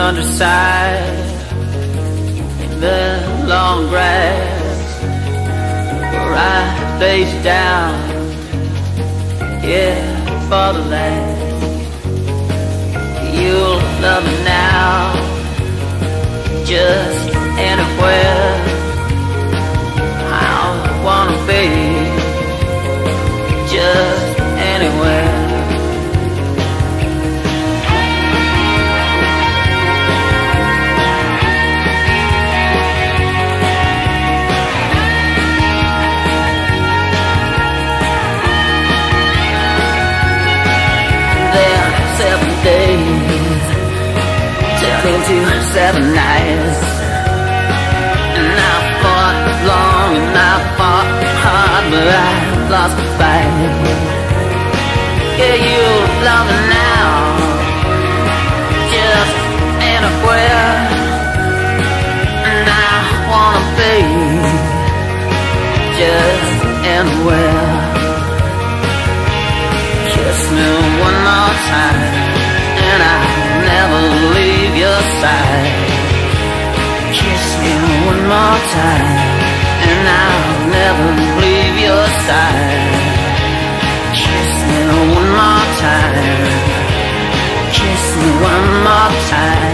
countryside, in the long grass, where I face down, yeah, for the lad. You'll love me now, into seven nights. And I fought long and I fought hard, but I lost the fight. Yeah, you love me now, just anywhere. And I wanna be just anywhere. Time, and I'll never leave your side. Kiss me one more time. Kiss me one more time.